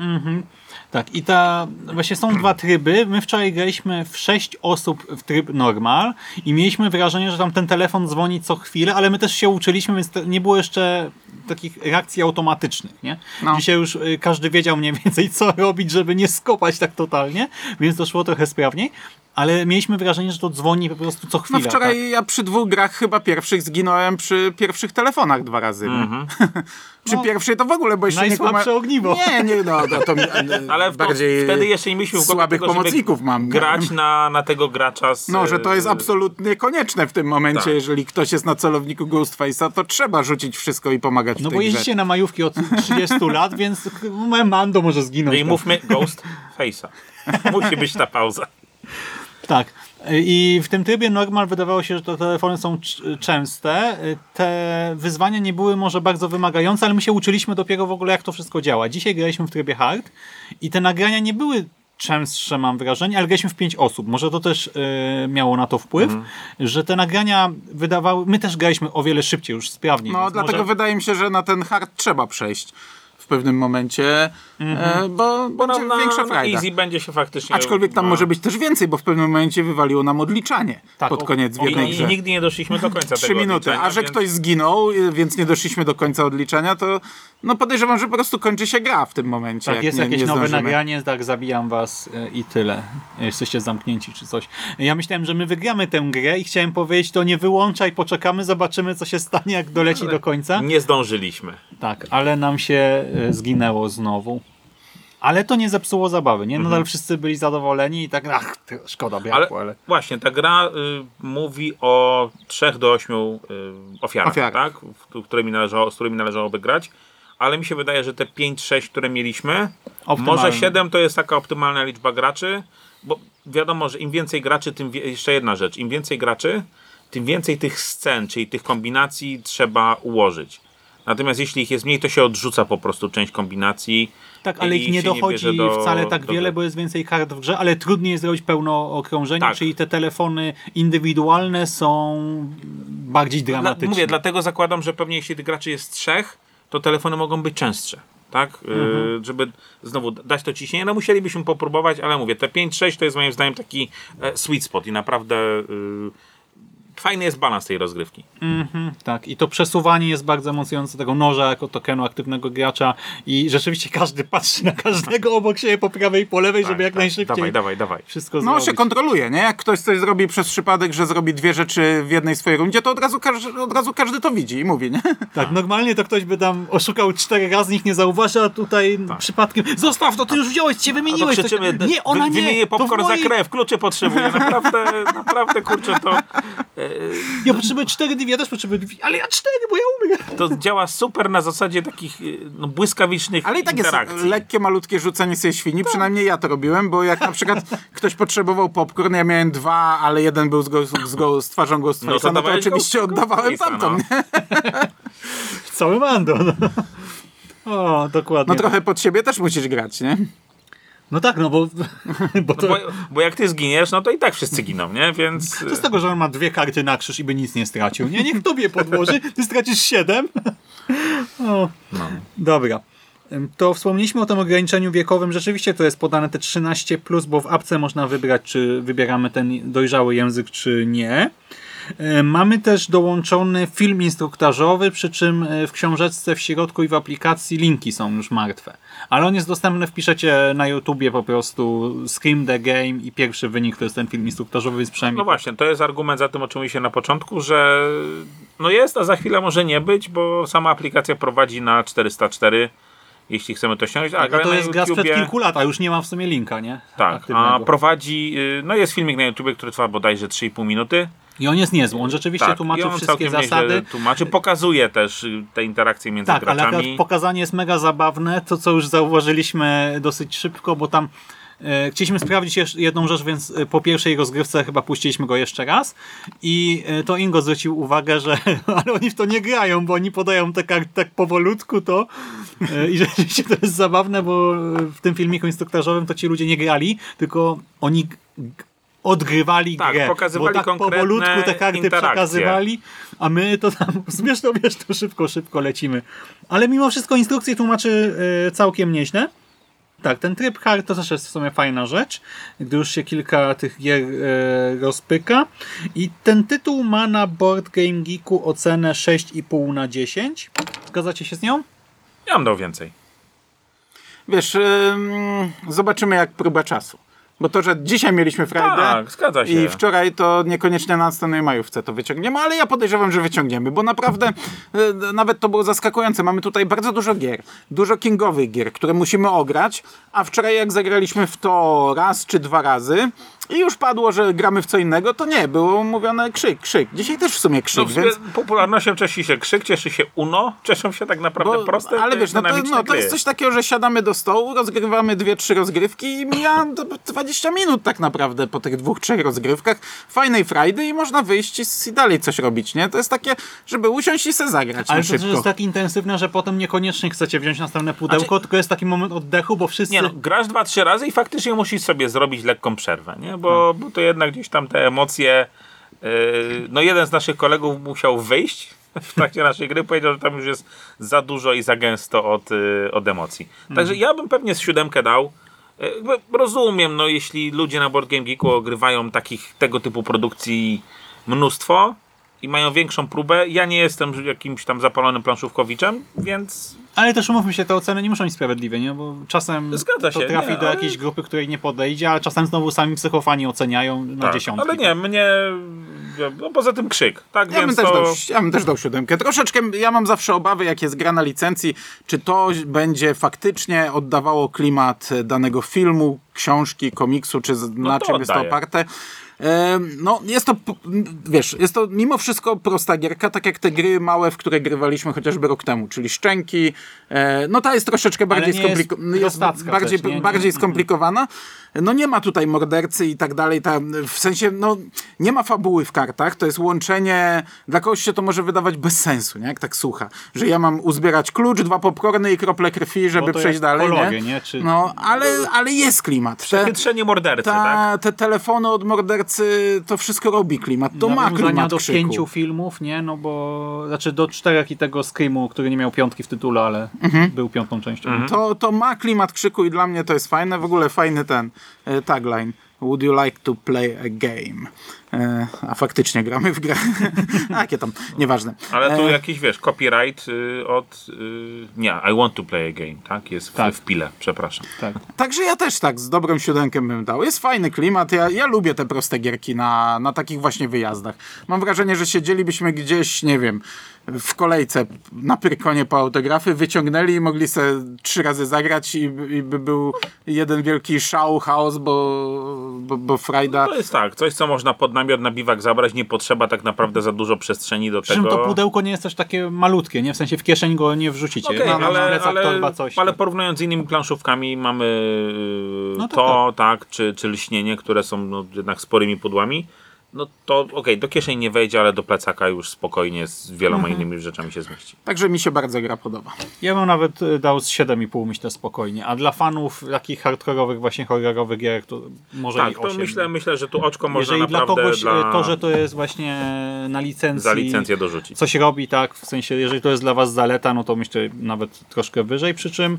Tak, i ta, właśnie są dwa tryby. My wczoraj graliśmy w sześć osób w tryb normal i mieliśmy wrażenie, że tam ten telefon dzwoni co chwilę, ale my też się uczyliśmy, więc nie było jeszcze takich reakcji automatycznych, nie? No. Dzisiaj już y, każdy wiedział mniej więcej co robić, żeby nie skopać tak totalnie, więc to szło trochę sprawniej, ale mieliśmy wrażenie, że to dzwoni po prostu co No chwilę. wczoraj tak? ja przy dwóch grach chyba pierwszych zginąłem przy pierwszych telefonach dwa razy. nie? przy No, pierwszej to w ogóle, bo jeszcze nie najsłabsze ogniwo. Nie, nie, no, no to mi, Ale w to, bardziej wtedy jeszcze nie mieliśmy w głowie słabych tego, pomocników mam. grać na, na tego gracza z... No, że to jest e, absolutnie konieczne w tym momencie. Tak. Jeżeli ktoś jest na celowniku Ghostface'a, to trzeba rzucić wszystko i pomagać No w bo grze. jeździcie na majówki od 30 lat, więc moje Mando może No zginąć. i tam. mówmy Ghost Face'a. Musi być ta pauza. Tak. I w tym trybie normal wydawało się, że te telefony są częste. Te wyzwania nie były może bardzo wymagające, ale my się uczyliśmy dopiero w ogóle, jak to wszystko działa. Dzisiaj graliśmy w trybie hard i te nagrania nie były częstsze, mam wrażenie, ale graliśmy w pięć osób. Może to też e, miało na to wpływ, że te nagrania wydawały... My też graliśmy o wiele szybciej, już sprawniej. No, dlatego może... wydaje mi się, że na ten hard trzeba przejść. W pewnym momencie, e, bo Bo będzie na, większa na frajda. easy będzie się faktycznie... Aczkolwiek tam no. może być też więcej, bo w pewnym momencie wywaliło nam odliczanie Tak, pod o- koniec w O, jednej i, grze. I nigdy nie doszliśmy do końca Trzy minuty, a że więc- ktoś zginął, y, więc nie doszliśmy do końca odliczenia, to no podejrzewam, że po prostu kończy się gra w tym momencie. Tak, jak jest nie, jakieś nie nowe zdążymy. nagranie, tak, zabijam was e, i tyle. Jesteście zamknięci czy coś. Ja myślałem, że my wygramy tę grę i chciałem powiedzieć, to nie wyłączaj, poczekamy, zobaczymy, co się stanie, jak doleci do końca. Nie zdążyliśmy. Tak, ale nam się e, zginęło znowu. Ale to nie zepsuło zabawy, nie? Nadal wszyscy byli zadowoleni i tak, ach, szkoda Ale, brakło, ale... właśnie, ta gra y, mówi o 3 do 8 y, ofiarach, Ofiarach. tak? W, którymi należało, z którymi należałoby grać. Ale mi się wydaje, że te 5-6, które mieliśmy, Optymalne. może 7 to jest taka optymalna liczba graczy, bo wiadomo, że im więcej graczy, tym wie, jeszcze jedna rzecz, im więcej graczy, tym więcej tych scen, czyli tych kombinacji trzeba ułożyć. Natomiast jeśli ich jest mniej, to się odrzuca po prostu część kombinacji. Tak, ale ich nie dochodzi bierze do- wcale tak do wiele, bo jest więcej kart w grze, ale trudniej jest zrobić pełno okrążenie, Tak. czyli te telefony indywidualne są bardziej Dla, dramatyczne. mówię, dlatego zakładam, że pewnie jeśli tych graczy jest trzech, to telefony mogą być częstsze. Tak? Mhm. Yy, żeby znowu dać to ciśnienie, no musielibyśmy popróbować, ale mówię, te 5-6 to jest moim zdaniem taki e, sweet spot i naprawdę yy, fajny jest balans tej rozgrywki. Tak, i to przesuwanie jest bardzo emocjonujące tego noża jako tokenu aktywnego gracza i rzeczywiście każdy patrzy na każdego obok siebie po prawej i po lewej, żeby jak tak, najszybciej Dawaj, dawaj, dawaj. wszystko No zrobić. się kontroluje, nie? Jak ktoś coś zrobi przez przypadek, że zrobi dwie rzeczy w jednej swojej rundzie, to od razu, każdy, od razu każdy to widzi i mówi, nie? Tak, normalnie to ktoś by tam oszukał cztery razy, nikt nie zauważy, a tutaj przypadkiem zostaw to, ty już wziąłeś, cię Tak. A wymieniłeś. to- krzyczymy, nie, ona nie, wymienię popcorn za krew, klucze potrzebuję, naprawdę, naprawdę, kurczę, to, Ja potrzebuję cztery drzwi, ja też potrzebuję drzwi, ale ja cztery, bo ja umiem. to działa super na zasadzie takich yy, no, błyskawicznych Ale i tak jest interakcji. lekkie, malutkie rzucanie sobie świni, przynajmniej ja to robiłem, bo jak na przykład ktoś potrzebował popcorn, ja miałem dwa, ale jeden był z, go, z, go, z twarzą Ghostface'a, No no to oczywiście oddawałem tamtą, no. Cały mando. No. O, dokładnie. No trochę pod siebie też musisz grać, nie? No tak, no bo, bo to, Bo, bo jak ty zginiesz, no to i tak wszyscy giną, nie? Więc... to z tego, że on ma dwie karty na krzyż i by nic nie stracił. Nie, niech tobie podłoży, ty stracisz siedem. O, Dobra. Ym, To wspomnieliśmy o tym ograniczeniu wiekowym. Rzeczywiście to jest podane te 13, bo w apce można wybrać, czy wybieramy ten dojrzały język, czy nie. E, Mamy też dołączony film instruktażowy, przy czym e, w książeczce w środku i w aplikacji linki są już martwe. Ale on jest dostępny, wpiszecie na YouTubie po prostu Scream the Game i pierwszy wynik to jest ten film instruktażowy, więc przynajmniej No właśnie, to jest argument za tym, o czym mówiliście na początku, że no jest, a za chwilę może nie być, bo sama aplikacja prowadzi na 404, jeśli chcemy to ściągnąć. A ale to jest gra sprzed kilku lat, a już nie ma w sumie linka, nie? Tak, a Aktywnego. prowadzi, y, no jest filmik na YouTubie, który trwa bodajże 3,5 minuty. I on jest niezły, on rzeczywiście Tak, tłumaczy on wszystkie zasady. tłumaczy, pokazuje też y, te interakcje między Tak, ale akurat graczami. pokazanie jest mega zabawne, to co już zauważyliśmy dosyć szybko, bo tam e, chcieliśmy sprawdzić jedną rzecz, więc e, po pierwszej rozgrywce chyba puściliśmy go jeszcze raz i e, to Ingo zwrócił uwagę, że ale oni w to nie grają, bo oni podają te karty tak powolutku to e, i rzeczywiście to jest zabawne, bo w tym filmiku instruktażowym to ci ludzie nie grali, tylko oni odgrywali Tak, grę, pokazywali bo tak konkretne powolutku te karty interakcje. przekazywali, a my to tam śmieszno, wiesz, to szybko, szybko lecimy. Ale mimo wszystko instrukcje tłumaczy e, całkiem nieźle. Tak, ten tryb hard to też jest w sumie fajna rzecz, gdy już się kilka tych gier e, rozpyka. I ten tytuł ma na Board Game Geeku ocenę 6,5 na 10. Zgadzacie się z nią? Ja bym dał więcej. Wiesz, ym, zobaczymy jak próba czasu. Bo to, że dzisiaj mieliśmy Friday Tak, zgadza się. i wczoraj to niekoniecznie na następnej majówce to wyciągniemy, ale ja podejrzewam, że wyciągniemy, bo naprawdę e, nawet to było zaskakujące. Mamy tutaj bardzo dużo gier, dużo kingowych gier, które musimy ograć, a wczoraj jak zagraliśmy w to raz czy dwa razy i już padło, że gramy w co innego, to nie, było mówione krzyk, krzyk. Dzisiaj też w sumie krzyk, No, w więc... popularnością cieszy się krzyk, cieszy się UNO, cieszą się tak naprawdę Bo, proste, ale wiesz, no to, no, to jest coś takiego, że siadamy do stołu, rozgrywamy dwie, trzy rozgrywki i mija 20 minut tak naprawdę po tych dwóch, trzech rozgrywkach fajnej frajdy i można wyjść i, i dalej coś robić, nie? To jest takie, żeby usiąść i se zagrać Ale to szybko. jest tak intensywne, że potem niekoniecznie chcecie wziąć następne pudełko, tylko jest taki moment oddechu, bo wszyscy... Nie no, grasz dwa, trzy razy i faktycznie musisz sobie zrobić lekką przerwę, nie? Bo, Tak. bo to jednak gdzieś tam te emocje... Yy, no jeden z naszych kolegów musiał wyjść w trakcie naszej gry powiedział, że tam już jest za dużo i za gęsto od, y, od emocji. Także ja bym pewnie z siódemkę dał. Jakby Rozumiem, no jeśli ludzie na Board Game Geeku ogrywają takich tego typu produkcji mnóstwo i mają większą próbę. Ja nie jestem jakimś tam zapalonym planszówkowiczem, więc Ale też umówmy się, te oceny nie muszą być sprawiedliwe, nie? Bo czasem Zgadza to się, trafi nie, do ale- jakiejś grupy, której nie podejdzie, a czasem znowu sami psychofani oceniają na tak, dziesiątki. ale nie, mnie no poza tym krzyk, tak Ja bym, więc też to... dał, ja bym też dał siódemkę. Troszeczkę, ja mam zawsze obawy, jak jest gra na licencji, czy to będzie faktycznie oddawało klimat danego filmu, książki, komiksu, czy z, na to czym jest to oparte. No, jest to, wiesz, jest to mimo wszystko prosta gierka, tak jak te gry małe, w które grywaliśmy chociażby rok temu, czyli Szczęki. E, No ta jest troszeczkę bardziej, nie jest skompliko- jest prostacka bardziej, też, nie? bardziej skomplikowana. No nie ma tutaj mordercy i tak dalej, ta, w sensie, no nie ma fabuły w kartach, to jest łączenie, dla kogoś się to może wydawać bez sensu, nie? Jak tak słucha, że ja mam uzbierać klucz, dwa popcorny i krople krwi, żeby przejść dalej, polowie, nie? nie? Czy- No, ale, ale jest klimat. Te, mordercy, ta, tak? te telefony od mordercy, to wszystko robi klimat, to ma Nawiązania klimat do krzyku. pięciu filmów, nie? No bo, znaczy do czterech i tego Screamu, który nie miał piątki w tytule, ale Mhm. był piątą częścią. To, to ma klimat krzyku i dla mnie to jest fajne. W ogóle fajny ten e, tagline. Would you like to play a game? E, a faktycznie gramy w grę. a, jakie tam, nieważne. Ale tu E, jakiś, wiesz, copyright y, od... Y, nie, I want to play a game, tak? Jest w, Tak. w pile, przepraszam. Tak. Także ja też tak z dobrą siódemkę bym dał. Jest fajny klimat. Ja, ja lubię te proste gierki na, na takich właśnie wyjazdach. Mam wrażenie, że siedzielibyśmy gdzieś, nie wiem, w kolejce na Pyrkonie po autografy, wyciągnęli i mogli sobie trzy razy zagrać i, i by był jeden wielki szał, chaos, bo, bo, bo frajda... To jest tak, coś co można pod namiot na biwak zabrać, nie potrzeba tak naprawdę za dużo przestrzeni do Przy czym tego. to pudełko nie jest też takie malutkie, nie? W sensie w kieszeń go nie wrzucicie. Okej, No, ale, ale, torba, coś. ale porównując z innymi planszówkami mamy yy, No to to, tak, czy, czy lśnienie, które są no, jednak sporymi pudłami. No to okej, do kieszeni nie wejdzie, ale do plecaka już spokojnie z wieloma Mhm. innymi rzeczami się zmieści. Także mi się bardzo gra podoba. Ja bym nawet y, dał z 7,5 myślę spokojnie. A dla fanów takich hardkorowych, właśnie horrorowych gier, to może Tak, i to 8. myślę, myślę, że tu oczko można Jeżeli dla naprawdę kogoś y, dla, to, że to jest właśnie na licencji, za licencję dorzucić. coś robi, tak, w sensie, jeżeli to jest dla was zaleta, no to myślę nawet troszkę wyżej, przy czym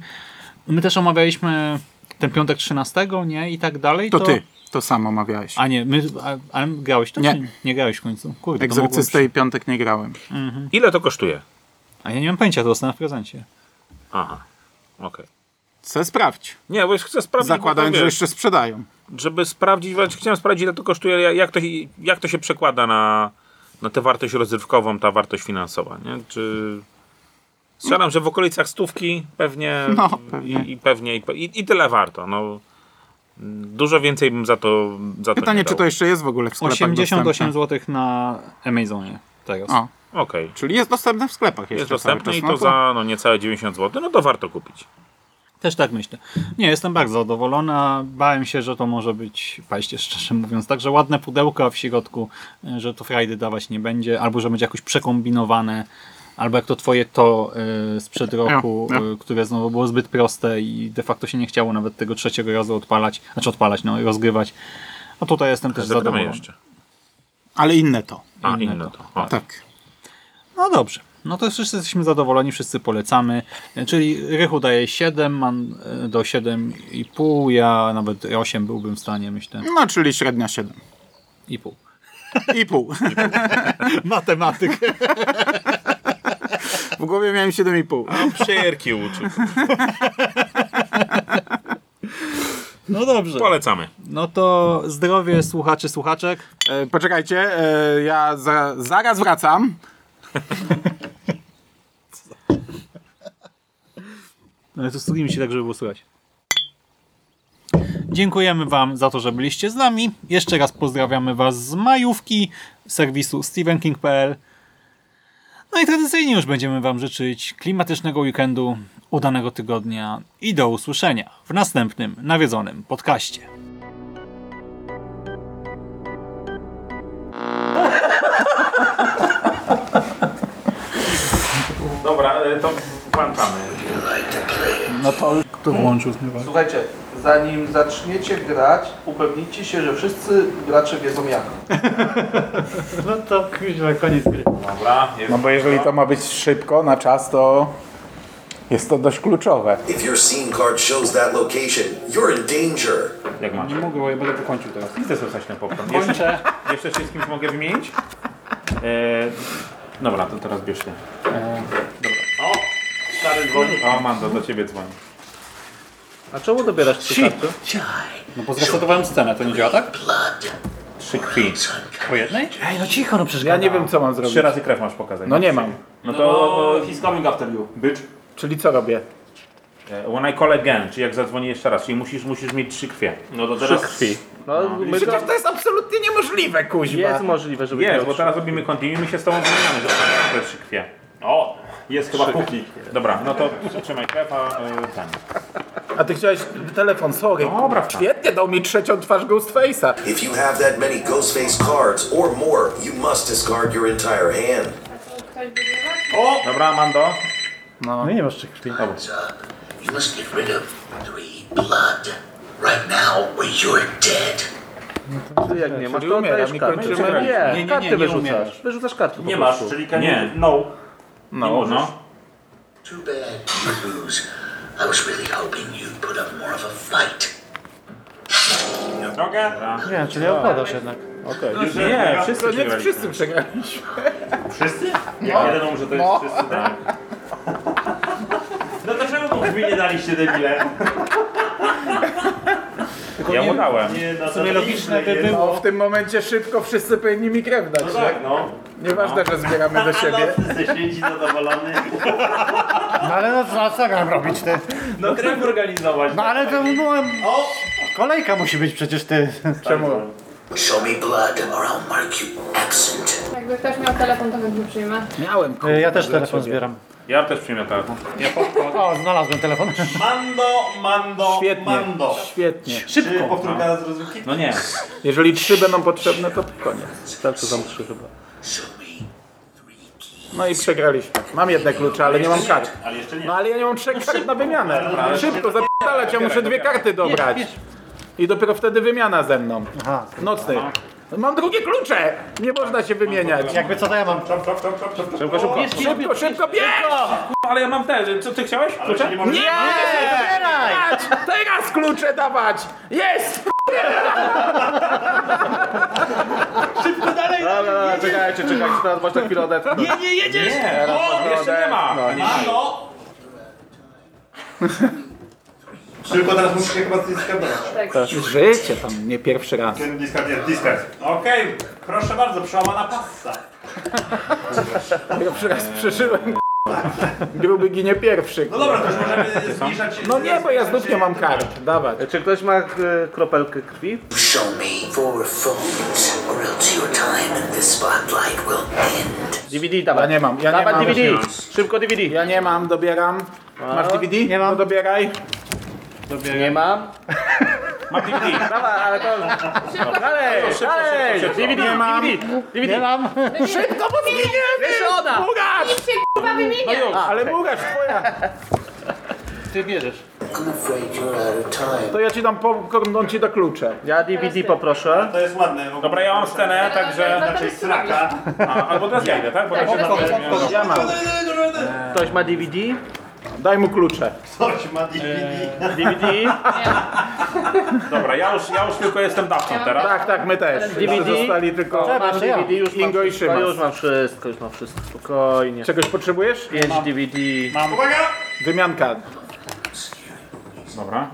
my też omawialiśmy ten piątek 13, nie, i tak dalej. To ty, to samo omawiałeś. A nie, my, a, ale grałeś to? Nie. Czy nie grałeś w końcu? Kurde, Egzorcystę i piątek nie grałem. Ile to kosztuje? A ja nie mam pojęcia, to dostałem w prezencie. Aha, okej. Chcę sprawdź. Nie, bo chcę sprawdzić, Zakładając, że jeszcze sprzedają. żeby sprawdzić, właśnie chciałem sprawdzić ile to kosztuje, jak- to, jak to się przekłada na, na tę wartość rozrywkową, ta wartość finansowa, nie? Czy... Strzelam, że w okolicach stówki pewnie, No, pewnie. I, i pewnie i, i, i tyle warto. No, dużo więcej bym za to za to Pytanie, nie czy dał. to jeszcze jest w ogóle w sklepach 88 dostępne? zł na Amazonie teraz. O, Okej, czyli jest dostępne w sklepach jeszcze jest dostępne i No to za no, niecałe 90 zł, no to warto kupić. Też tak myślę. Nie, jestem bardzo zadowolony, a bałem się, że to może być, paście szczerze mówiąc, także ładne pudełko, a w środku, że to frajdy dawać nie będzie, albo że będzie jakoś przekombinowane, albo jak to twoje to y, sprzed roku, Ja, ja. y, które znowu było zbyt proste i de facto się nie chciało nawet tego trzeciego razu odpalać, znaczy odpalać, no rozgrywać. A tutaj jestem też zadowolony. jeszcze. Ale inne to. A, Inne inne to. to. Tak. No dobrze. No to wszyscy jesteśmy zadowoleni, wszyscy polecamy. Czyli Rychu daje 7, man y, do 7,5, ja nawet 8 byłbym w stanie, myślę. No, czyli średnia 7. I pół. I pół. Matematyk. W głowie miałem 7,5. No, Przejerki uczył. No dobrze. Polecamy. No to zdrowie słuchaczy, słuchaczek. E, poczekajcie, e, ja za, zaraz wracam. Ale to strugimy się tak, żeby było słychać. Dziękujemy Wam za to, że byliście z nami. Jeszcze raz pozdrawiamy Was z majówki serwisu stevenking.pl. No i tradycyjnie już będziemy Wam życzyć klimatycznego weekendu, udanego tygodnia i do usłyszenia w następnym nawiedzonym podcaście. Dobra, to włączamy. No to kto włączył zmywacz? Słuchajcie, zanim zaczniecie grać, upewnijcie się, że wszyscy gracze wiedzą jak. No to kuźwa, koniec gry. Dobra, jest No bo jeżeli to ma być szybko, na czas, to jest to dość kluczowe. If your scene card shows that location, you're in danger. jak masz. Nie mogę, bo ja będę to kończył teraz. Idę sobie coś na popcorn. Jeszcze, jeszcze się z kimś mogę wymienić? E, dobra, to teraz bierz ty. E, dobra. O, stary dzwoni. O, Mando, do ciebie dzwoni. A czemu dobierasz trzy karty? No bo zresetowałem scenę, to nie działa tak? Trzy krwi. Po jednej? Ej, no cicho, no przecież Ja nie wiem, co mam zrobić. Trzy razy krew masz pokazać. No nie mam. No to... he's coming after you. Bitch. Czyli co robię? E, When I call again, czyli jak zadzwoni jeszcze raz, czyli musisz, musisz mieć trzy krwie. No to teraz... krwi. No, my to Przecież to jest absolutnie niemożliwe, kuźwa. jest możliwe, żeby Jest, bo trzy. teraz robimy continue i my się z tobą wymieniamy, że te trzy krwie. O, jest chyba póki. Dobra, no to trzymaj krew, a y, ten. A ty chciałeś telefon, sorry. Dobra. Świetnie, dał mi trzecią twarz Ghostface'a. If you have that many Ghostface cards or more, you must discard your entire hand. Dobra, Mando. No nie masz trzech krwi. You must get rid of three blood. Right now, or you're dead. Czyli jak nie masz, to oddajesz kończymy. Nie, Nie, nie, nie, karty nie wyrzucasz. umierasz. Wyrzucasz karty Nie masz, czyli nie. no. No. Nie możesz. Too bad you lose. I was really hoping you'd put up more of a fight. Drogę? Nie, czyli odpadasz jednak. Nie, wszyscy To nie przegraliśmy. wszyscy przegraliśmy. Wszyscy? Jak jeden umrze, to jest wszyscy, tak. No to czemu mu drzwi nie daliście, debile? Ja mu dałem. W sumie logiczne by było. No, w tym momencie szybko wszyscy powinni mi krew dać, tak? no. Nieważne, że zbieramy do siebie. Jesteś święci zadowolony. No ale no co, co mam robić ty? No krew organizować. No ale to no, kolejka musi być przecież ty. Czemu? Show me blood, or I'll mark you absent. Jakby ktoś miał telefon, to chętnie przyjmę. Miałem. Ja też telefon zbieram. Ja też przyjmę telefon. O, znalazłem telefon. Mando, Mando, Świetnie. Mando. Świetnie. Szybko. Powtórka z rozrywki? No nie. Jeżeli trzy będą potrzebne, to koniec. To są trzy chyba. No i przegraliśmy. Mam jedne klucze, ale nie mam kart. Ale jeszcze nie. No ale ja nie mam trzech kart na wymianę. Szybko, zapisać, ja muszę dwie karty dobrać. I dopiero wtedy wymiana ze mną. Aha. Mam drugie klucze! Nie można się wymieniać. Jakby co to ja mam? Szybko, szybko. Szybko, szybko, bierz! Ale ja mam te. Co ty chciałeś? Klucze? Nie! Dawać! Teraz klucze dawać! Jest! Dobra, dobra, czekajcie, czekajcie, teraz masz na chwilę odetchnąć. Nie, nie, jedziesz! O, jeszcze nie ma. No, nie. Mando! Szybko teraz muszę się chyba zdiskardować. Życie tam, nie pierwszy raz. Diskard jest, diskard. Okej, proszę bardzo, przełamana passa. Pierwszy raz przeżyłem. Gruby ginie pierwszy. No dobra, to już możemy zbliżać się. No nie, bo ja znów nie mam kart. Dawać. Czy ktoś ma e, kropelkę krwi? Show me four phones, or else your time in this spotlight will end. DVD dawaj. Ja nie mam, ja nie mam. DVD. Szybko DVD. Ja nie mam, dobieram. Masz DVD? Nie mam. No dobieraj. Nie mam. Mam DVD. Dawaj, ale to... Dalej, dalej. DVD, Nie mam. DVD. Nie mam. Szybko, bo zginiemy! Jeszcze ona. Mugasz! się kurwa wymienia! Ale Mugasz, twoja. Ty bierzesz. To ja ci dam popcorn, on ci da klucze. Ja DVD poproszę. To jest ładne. Dobra, ja mam scenę, także... Znaczy sraka. A, albo teraz ja idę, tak? Bo raczej Tak, Ja mam. Ktoś ma DVD? Daj mu klucze. Coś ma DVD. DVD? Dobra, ja już, ja już tylko jestem dawcą teraz. Tak, tak, my też. DVD? Zostali tylko... Mam jeszcze ja. DVD, już mam Ingo i wszystko, Szymas. już mam wszystko, już mam wszystko, spokojnie. Czegoś potrzebujesz? 5 DVD. Uwaga! Wymianka. Dobra.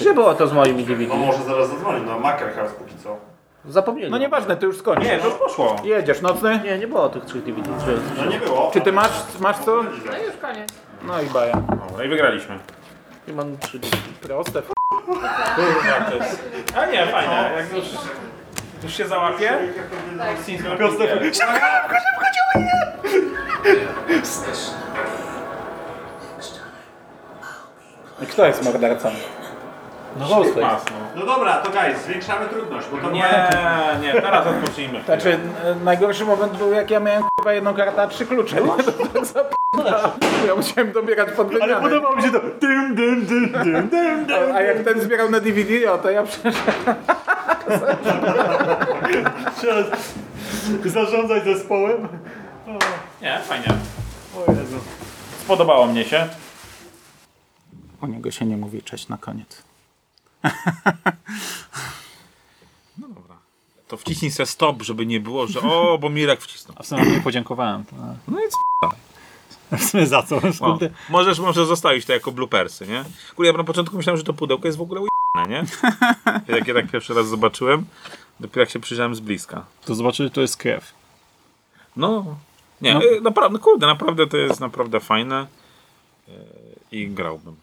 Gdzie było to z moimi DVD? No może zaraz zadzwonię do Maker House póki co. Zapomnieli. No nieważne, to już skończ. Nie, to już poszło. Jedziesz, nocny? Nie, nie było tych trzech DVD. Czy... No nie było. Czy ty masz, masz co? No już koniec. No i baja. Dobra, i wygraliśmy. I mam 3 DVD. Proste. f- A nie, fajne. Jak już, już się załapie. I Kto jest mordercą? No Mas, no. No dobra, to guys, zwiększamy trudność, bo to Nie, nie, teraz odpocznijmy. Znaczy, n- najgorszy moment był jak ja miałem chyba jedną kartę, a trzy klucze. Nie? To tak zap***a. Ja musiałem dobierać pod Ale wymianę. podobało mi się to. Dym, dym, dym, dym, dym, dym. A, a jak ten zbierał na DVD, o to ja przeszedłem. Trzeba zarządzać zespołem. Nie, fajnie. Spodobało mnie się. U niego się nie mówi cześć na koniec. To wciśnij se stop, żeby nie było, że o, bo Mirek wcisnął. A w sumie nie podziękowałem. To... No i W sumie za co? O, możesz może zostawić to jako bloopersy, nie? Kurde, ja na początku myślałem, że to pudełko jest w ogóle ujebane, nie? Jak je tak pierwszy raz zobaczyłem, dopiero jak się przyjrzałem z bliska. To zobaczyć, to jest krew. No, nie, No. y, naprawdę, kurde, naprawdę to jest naprawdę fajne y, i grałbym.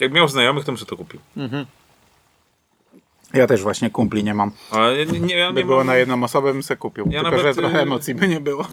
Jak miał znajomych, to bym sobie to kupił. Ja też właśnie kumpli nie mam. Ale nie, nie, ja By nie było mam... na jedną osobę, bym se kupił. Ja Tylko, nawet, że trochę y, emocji by nie było.